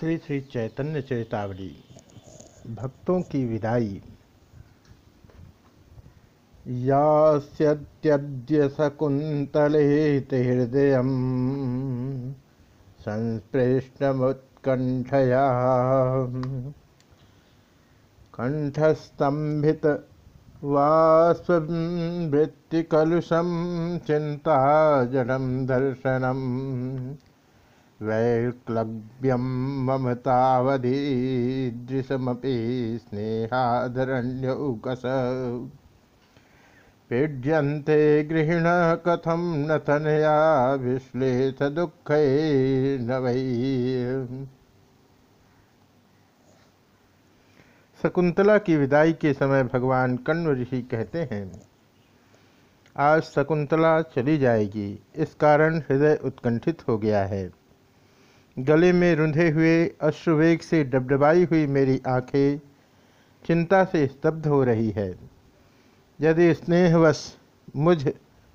श्री श्री चैतन्य चेतावली भक्तों की विदाई। यास्यद्य शकुंतले हृदय संस्पृष्टमुत्कंठया। कंठस्तंभित वास्वृत्तिकलुषम चिंता जडम दर्शनम। वैक्लव्यं ममतावधीदृशमपि स्नेहादरण्यौकस। पीड्यन्ते गृहिण कथं न तनया विश्लेष दुःखै शकुंतला की विदाई के समय भगवान कण्व ऋषि कहते हैं, आज शकुंतला चली जाएगी, इस कारण हृदय उत्कंठित हो गया है। गले में रुंधे हुए अश्रुवेग से डबडबाई हुई मेरी आँखें चिंता से स्तब्ध हो रही है। यदि स्नेहवश मुझ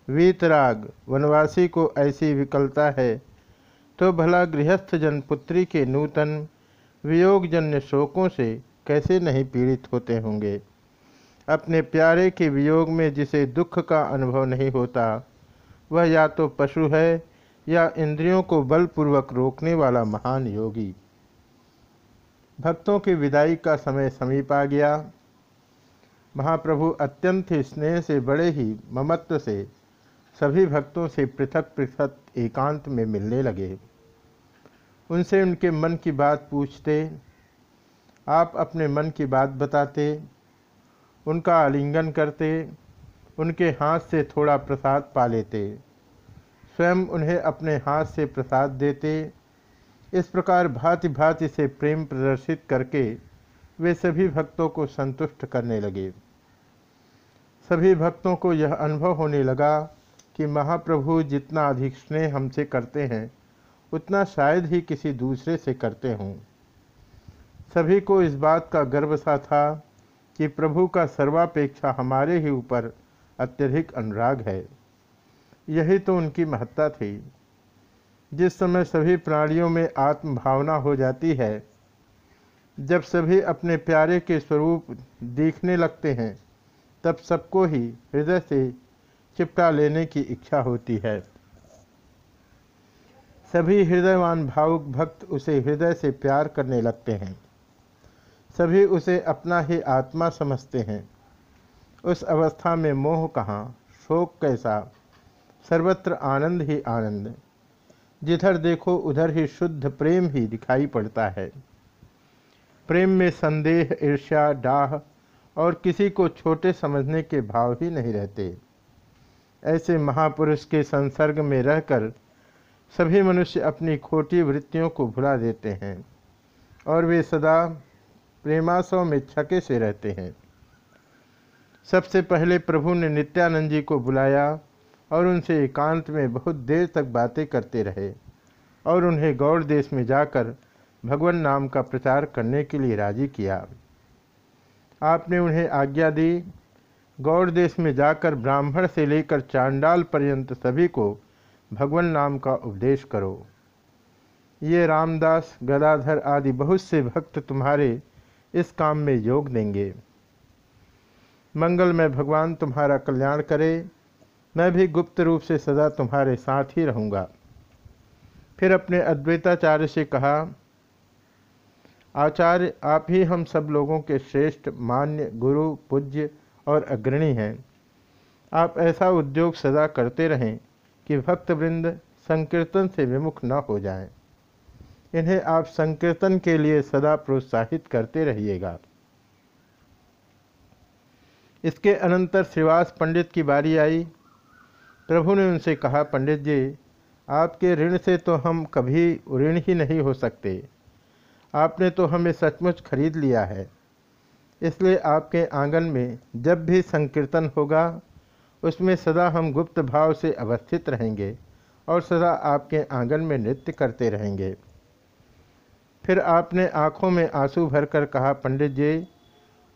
वीतराग वनवासी को ऐसी विकलता है तो भला गृहस्थ जन पुत्री के नूतन वियोगजन्य शोकों से कैसे नहीं पीड़ित होते होंगे? अपने प्यारे के वियोग में जिसे दुख का अनुभव नहीं होता, वह या तो पशु है या इंद्रियों को बलपूर्वक रोकने वाला महान योगी। भक्तों की विदाई का समय समीप आ गया। महाप्रभु अत्यंत स्नेह से बड़े ही ममत्व से सभी भक्तों से पृथक पृथक एकांत में मिलने लगे। उनसे उनके मन की बात पूछते, आप अपने मन की बात बताते, उनका आलिंगन करते, उनके हाथ से थोड़ा प्रसाद पा लेते। स्वयं उन्हें अपने हाथ से प्रसाद देते। इस प्रकार भांति भांति से प्रेम प्रदर्शित करके वे सभी भक्तों को संतुष्ट करने लगे। सभी भक्तों को यह अनुभव होने लगा कि महाप्रभु जितना अधिक स्नेह हमसे करते हैं, उतना शायद ही किसी दूसरे से करते हों। सभी को इस बात का गर्व सा था कि प्रभु का सर्वापेक्षा हमारे ही ऊपर अत्यधिक अनुराग है। यही तो उनकी महत्ता थी। जिस समय सभी प्राणियों में आत्म भावना हो जाती है, जब सभी अपने प्यारे के स्वरूप देखने लगते हैं, तब सबको ही हृदय से चिपटा लेने की इच्छा होती है। सभी हृदयवान भावुक भक्त उसे हृदय से प्यार करने लगते हैं। सभी उसे अपना ही आत्मा समझते हैं। उस अवस्था में मोह कहाँ, शोक कैसा सर्वत्र आनंद ही आनंद। जिधर देखो, उधर ही शुद्ध प्रेम ही दिखाई पड़ता है। प्रेम में संदेह, ईर्ष्या, डाह और किसी को छोटे समझने के भाव ही नहीं रहते। ऐसे महापुरुष के संसर्ग में रहकर सभी मनुष्य अपनी खोटी वृत्तियों को भुला देते हैं और वे सदा प्रेमासव में छके से रहते हैं। सबसे पहले प्रभु ने नित्यानंद जी को बुलाया और उनसे एकांत में बहुत देर तक बातें करते रहे और उन्हें गौड़ देश में जाकर भगवान नाम का प्रचार करने के लिए राज़ी किया। आपने उन्हें आज्ञा दी, गौड़ देश में जाकर ब्राह्मण से लेकर चांडाल पर्यंत सभी को भगवान नाम का उपदेश करो। ये रामदास, गदाधर आदि बहुत से भक्त तुम्हारे इस काम में योग देंगे। मंगल में भगवान तुम्हारा कल्याण करे। मैं भी गुप्त रूप से सदा तुम्हारे साथ ही रहूँगा। फिर अपने अद्वैताचार्य से कहा, आचार्य, आप ही हम सब लोगों के श्रेष्ठ, मान्य, गुरु, पूज्य और अग्रणी हैं। आप ऐसा उद्योग सदा करते रहें कि भक्तवृंद संकीर्तन से विमुख न हो जाएँ। इन्हें आप संकीर्तन के लिए सदा प्रोत्साहित करते रहिएगा। इसके अनंतर श्रीवास पंडित की बारी आई। प्रभु ने उनसे कहा, पंडित जी, आपके ऋण से तो हम कभी ऋण ही नहीं हो सकते। आपने तो हमें सचमुच खरीद लिया है। इसलिए आपके आँगन में जब भी संकीर्तन होगा, उसमें सदा हम गुप्त भाव से अवस्थित रहेंगे और सदा आपके आँगन में नृत्य करते रहेंगे। फिर आपने आँखों में आँसू भरकर कहा, पंडित जी,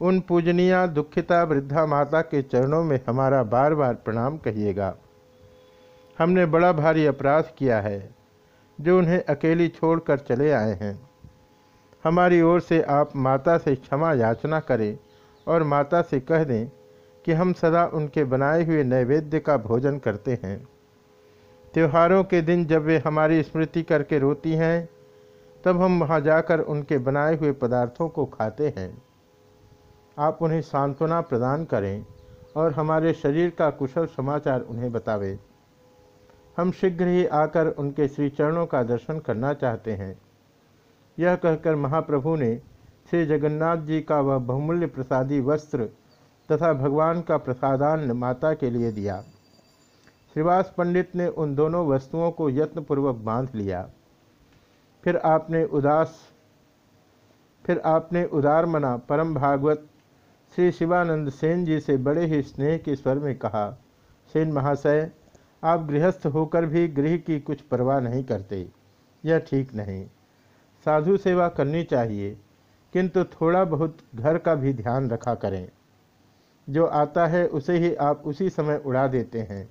उन पूजनीय दुखिता वृद्धा माता के चरणों में हमारा बार बार प्रणाम कहिएगा। हमने बड़ा भारी अपराध किया है, जो उन्हें अकेली छोड़कर चले आए हैं। हमारी ओर से आप माता से क्षमा याचना करें और माता से कह दें कि हम सदा उनके बनाए हुए नैवेद्य का भोजन करते हैं। त्योहारों के दिन जब वे हमारी स्मृति करके रोती हैं, तब हम वहाँ जाकर उनके बनाए हुए पदार्थों को खाते हैं। आप उन्हें सांत्वना प्रदान करें और हमारे शरीर का कुशल समाचार उन्हें बतावे। हम शीघ्र ही आकर उनके श्री चरणों का दर्शन करना चाहते हैं। यह कहकर महाप्रभु ने श्री जगन्नाथ जी का वह बहुमूल्य प्रसादी वस्त्र तथा भगवान का प्रसादान माता के लिए दिया। श्रीवास पंडित ने उन दोनों वस्तुओं को यत्नपूर्वक बाँध लिया। फिर आपने उदास, फिर आपने उदार मना परम भागवत श्री शिवानंद सेन जी से बड़े ही स्नेह के स्वर में कहा, सेन महाशय आप गृहस्थ होकर भी गृह की कुछ परवाह नहीं करते। यह ठीक नहीं। साधु सेवा करनी चाहिए, किंतु थोड़ा बहुत घर का भी ध्यान रखा करें। जो आता है उसे ही आप उसी समय उड़ा देते हैं।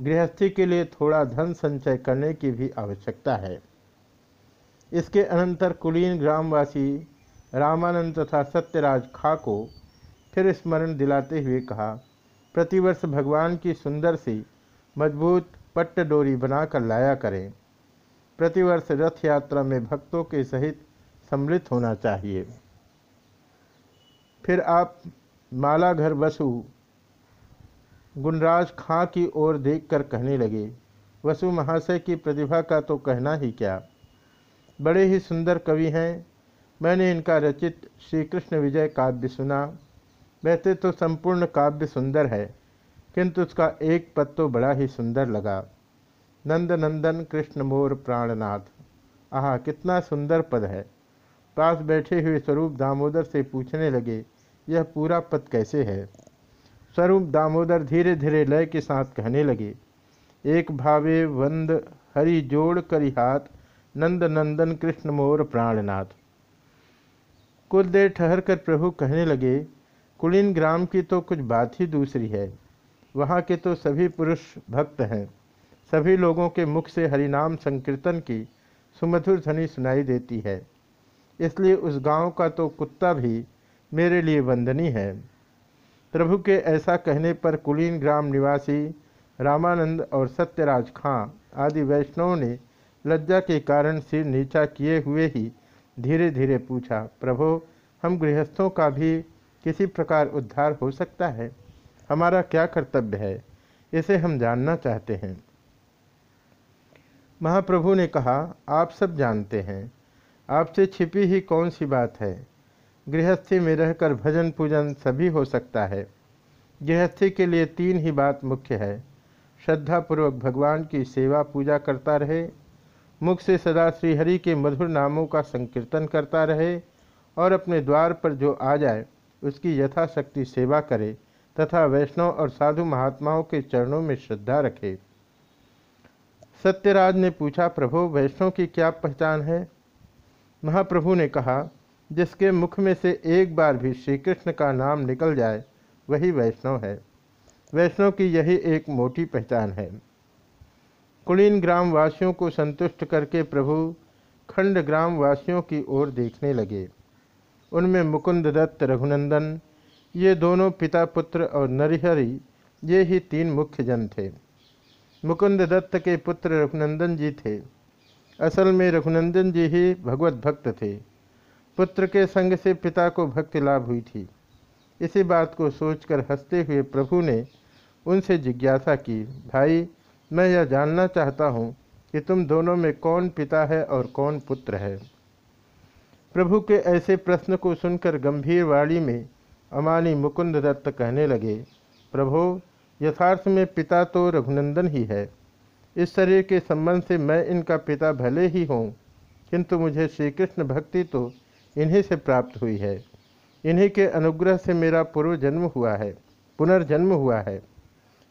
गृहस्थी के लिए थोड़ा धन संचय करने की भी आवश्यकता है। इसके अनंतर कुलीन ग्रामवासी रामानंद तथा सत्यराज खा को फिर स्मरण दिलाते हुए कहा, प्रतिवर्ष भगवान की सुंदर सी मज़बूत पट्ट डोरी बनाकर लाया करें। प्रतिवर्ष रथ यात्रा में भक्तों के सहित सम्मिलित होना चाहिए। फिर आप माला घर वसु गुणराज खां की ओर देखकर कहने लगे, वसु महाशय की प्रतिभा का तो कहना ही क्या? बड़े ही सुंदर कवि हैं। मैंने इनका रचित श्री कृष्ण विजय काव्य सुना। वैसे तो संपूर्ण काव्य सुंदर है। किंतु उसका एक पद तो बड़ा ही सुंदर लगा। नंद नंदन कृष्ण मोर प्राणनाथ। आह, कितना सुंदर पद है। पास बैठे हुए स्वरूप दामोदर से पूछने लगे, यह पूरा पद कैसे है? स्वरूप दामोदर धीरे धीरे लय के साथ कहने लगे, एक भावे वंद हरि जोड़ करी हाथ नंद नंदन कृष्ण मोर प्राणनाथ। कुछ देर ठहर कर प्रभु कहने लगे, कुलीन ग्राम की तो कुछ बात ही दूसरी है। वहाँ के तो सभी पुरुष भक्त हैं। सभी लोगों के मुख से हरिनाम संकीर्तन की सुमधुर ध्वनि सुनाई देती है। इसलिए उस गाँव का तो कुत्ता भी मेरे लिए वंदनी है। प्रभु के ऐसा कहने पर कुलीन ग्राम निवासी रामानंद और सत्यराज खां आदि वैष्णवों ने लज्जा के कारण सिर नीचा किए हुए ही धीरे धीरे पूछा, प्रभु, हम गृहस्थों का भी किसी प्रकार उद्धार हो सकता है? हमारा क्या कर्तव्य है, इसे हम जानना चाहते हैं। महाप्रभु ने कहा, आप सब जानते हैं। आपसे छिपी ही कौन सी बात है? गृहस्थी में रहकर भजन पूजन सभी हो सकता है। गृहस्थी के लिए तीन ही बात मुख्य है। श्रद्धापूर्वक भगवान की सेवा पूजा करता रहे। मुख से सदा श्रीहरि के मधुर नामों का संकीर्तन करता रहे और अपने द्वार पर जो आ जाए, उसकी यथाशक्ति सेवा करे। तथा वैष्णव और साधु महात्माओं के चरणों में श्रद्धा रखे। सत्यराज ने पूछा, प्रभु, वैष्णव की क्या पहचान है? महाप्रभु ने कहा, जिसके मुख में से एक बार भी श्री कृष्ण का नाम निकल जाए, वही वैष्णव है। वैष्णव की यही एक मोटी पहचान है। कुलीन ग्रामवासियों को संतुष्ट करके प्रभु खंड ग्रामवासियों की ओर देखने लगे। उनमें मुकुंद दत्त रघुनंदन ये दोनों पिता पुत्र और नरिहरि, ये ही तीन मुख्य जन थे। मुकुंद दत्त के पुत्र रघुनंदन जी थे। असल में रघुनंदन जी ही भगवत भक्त थे। पुत्र के संग से पिता को भक्ति लाभ हुई थी। इसी बात को सोचकर हँसते हुए प्रभु ने उनसे जिज्ञासा की, भाई, मैं यह जानना चाहता हूँ कि तुम दोनों में कौन पिता है और कौन पुत्र है? प्रभु के ऐसे प्रश्न को सुनकर गंभीर वाणी में अमानी मुकुंद दत्त कहने लगे, प्रभो, यथार्थ में पिता तो रघुनंदन ही है। इस शरीर के संबंध से मैं इनका पिता भले ही हूँ किंतु मुझे श्री कृष्ण भक्ति तो इन्हीं से प्राप्त हुई है। इन्हीं के अनुग्रह से मेरा पूर्व जन्म हुआ है, पुनर्जन्म हुआ है।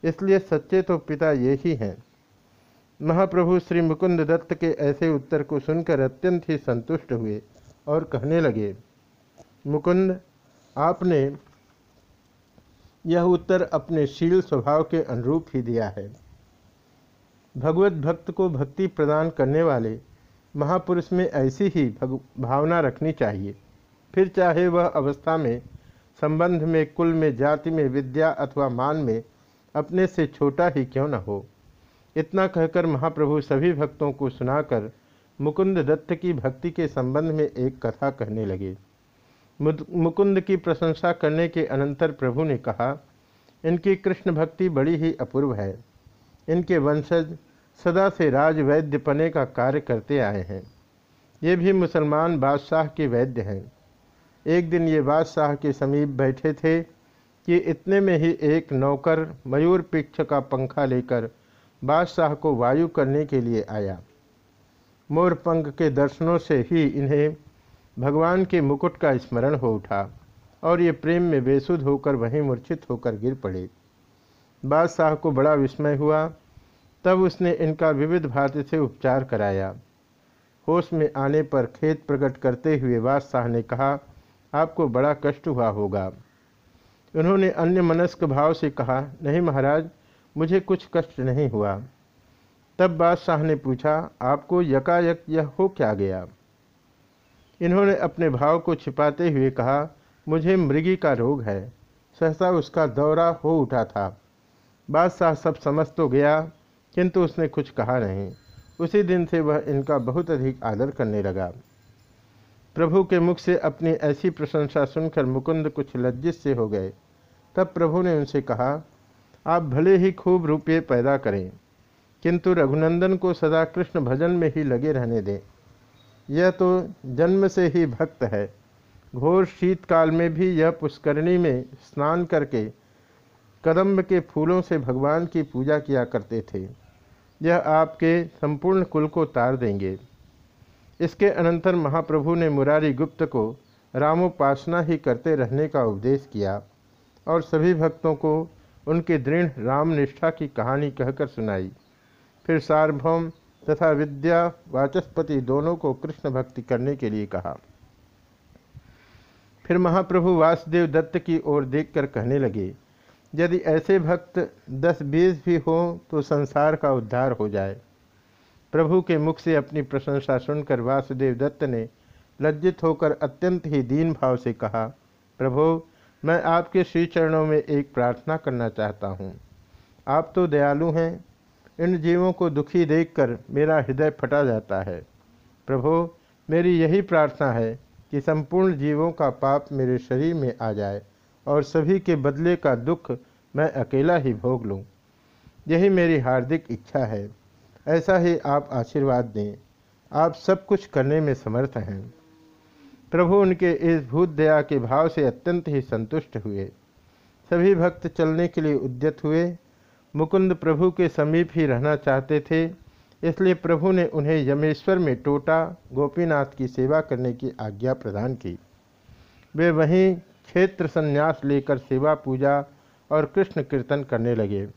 इसलिए सच्चे तो पिता ये ही हैं। महाप्रभु श्री मुकुंद दत्त के ऐसे उत्तर को सुनकर अत्यंत ही संतुष्ट हुए और कहने लगे, मुकुंद आपने यह उत्तर अपने शील स्वभाव के अनुरूप ही दिया है। भगवत भक्त को भक्ति प्रदान करने वाले महापुरुष में ऐसी ही भावना रखनी चाहिए। फिर चाहे वह अवस्था में, संबंध में, कुल में, जाति में, विद्या अथवा मान में, अपने से छोटा ही क्यों न हो। इतना कहकर महाप्रभु सभी भक्तों को सुनाकर मुकुंद दत्त की भक्ति के संबंध में एक कथा कहने लगे। मुकुंद की प्रशंसा करने के अनंतर प्रभु ने कहा, इनकी कृष्ण भक्ति बड़ी ही अपूर्व है। इनके वंशज सदा से राजवैद्यपने का कार्य करते आए हैं। ये भी मुसलमान बादशाह के वैद्य हैं। एक दिन ये बादशाह के समीप बैठे थे कि इतने में ही एक नौकर मयूर पिक्ष का पंखा लेकर बादशाह को वायु करने के लिए आया। मोरपंख के दर्शनों से ही इन्हें भगवान के मुकुट का स्मरण हो उठा और ये प्रेम में बेसुध होकर वहीं मूर्छित होकर गिर पड़े। बादशाह को बड़ा विस्मय हुआ। तब उसने इनका विविध भांति से उपचार कराया। होश में आने पर खेत प्रकट करते हुए बादशाह ने कहा, आपको बड़ा कष्ट हुआ होगा। उन्होंने अन्य मनस्क भाव से कहा, नहीं महाराज, मुझे कुछ कष्ट नहीं हुआ। तब बादशाह ने पूछा, आपको यकायक यह हो क्या गया? इन्होंने अपने भाव को छिपाते हुए कहा, मुझे मृगी का रोग है। सहसा उसका दौरा हो उठा था। बादशाह सब समझ तो गया, किंतु उसने कुछ कहा नहीं। उसी दिन से वह इनका बहुत अधिक आदर करने लगा। प्रभु के मुख से अपनी ऐसी प्रशंसा सुनकर मुकुंद कुछ लज्जित से हो गए। तब प्रभु ने उनसे कहा, आप भले ही खूब रुपये पैदा करें, किंतु रघुनंदन को सदा कृष्ण भजन में ही लगे रहने दें। यह तो जन्म से ही भक्त है। घोर शीतकाल में भी यह पुष्करणी में स्नान करके कदम्ब के फूलों से भगवान की पूजा किया करते थे। यह आपके संपूर्ण कुल को तार देंगे। इसके अनंतर महाप्रभु ने मुरारी गुप्त को रामोपासना ही करते रहने का उपदेश किया और सभी भक्तों को उनके दृढ़ राम निष्ठा की कहानी कहकर सुनाई। फिर सार्वभौम तथा विद्या, वाचस्पति दोनों को कृष्ण भक्ति करने के लिए कहा। फिर महाप्रभु वासुदेव दत्त की ओर देखकर कहने लगे, यदि ऐसे भक्त दस बीस भी हो तो संसार का उद्धार हो जाए। प्रभु के मुख से अपनी प्रशंसा सुनकर वासुदेव दत्त ने लज्जित होकर अत्यंत ही दीन भाव से कहा, प्रभु, मैं आपके श्री चरणों में एक प्रार्थना करना चाहता हूँ। आप तो दयालु हैं इन जीवों को दुखी देखकर मेरा हृदय फटा जाता है। प्रभो, मेरी यही प्रार्थना है कि संपूर्ण जीवों का पाप मेरे शरीर में आ जाए और सभी के बदले का दुख मैं अकेला ही भोग लूँ। यही मेरी हार्दिक इच्छा है। ऐसा ही आप आशीर्वाद दें। आप सब कुछ करने में समर्थ हैं। प्रभु, उनके इस भूत दया के भाव से अत्यंत ही संतुष्ट हुए। सभी भक्त चलने के लिए उद्यत हुए। मुकुंद प्रभु के समीप ही रहना चाहते थे, इसलिए प्रभु ने उन्हें यमेश्वर में टोटा गोपीनाथ की सेवा करने की आज्ञा प्रदान की। वे वहीं क्षेत्र संन्यास लेकर सेवा पूजा और कृष्ण कीर्तन करने लगे।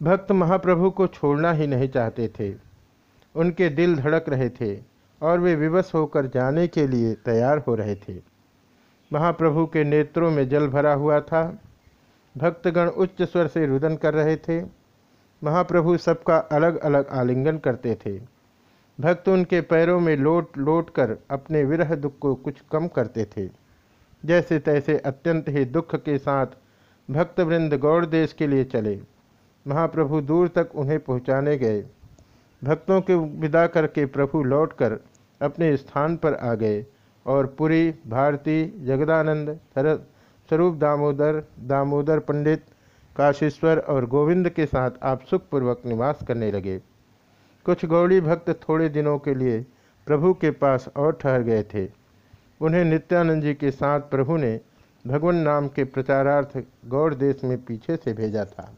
भक्त महाप्रभु को छोड़ना ही नहीं चाहते थे। उनके दिल धड़क रहे थे और वे विवश होकर जाने के लिए तैयार हो रहे थे। महाप्रभु के नेत्रों में जल भरा हुआ था। भक्तगण उच्च स्वर से रुदन कर रहे थे। महाप्रभु सबका अलग अलग आलिंगन करते थे। भक्त उनके पैरों में लोट लोट कर अपने विरह दुख को कुछ कम करते थे। जैसे तैसे अत्यंत ही दुख के साथ भक्तवृंद गौड़ देश के लिए चले। महाप्रभु दूर तक उन्हें पहुँचाने गए। भक्तों के विदा करके प्रभु लौटकर अपने स्थान पर आ गए और पुरी, भारती, जगदानंद स्वरूप दामोदर दामोदर पंडित, काशीश्वर और गोविंद के साथ आप सुखपूर्वक निवास करने लगे। कुछ गौड़ी भक्त थोड़े दिनों के लिए प्रभु के पास और ठहर गए थे। उन्हें नित्यानंद जी के साथ प्रभु ने भगवान नाम के प्रचारार्थ गौड़ देश में पीछे से भेजा था।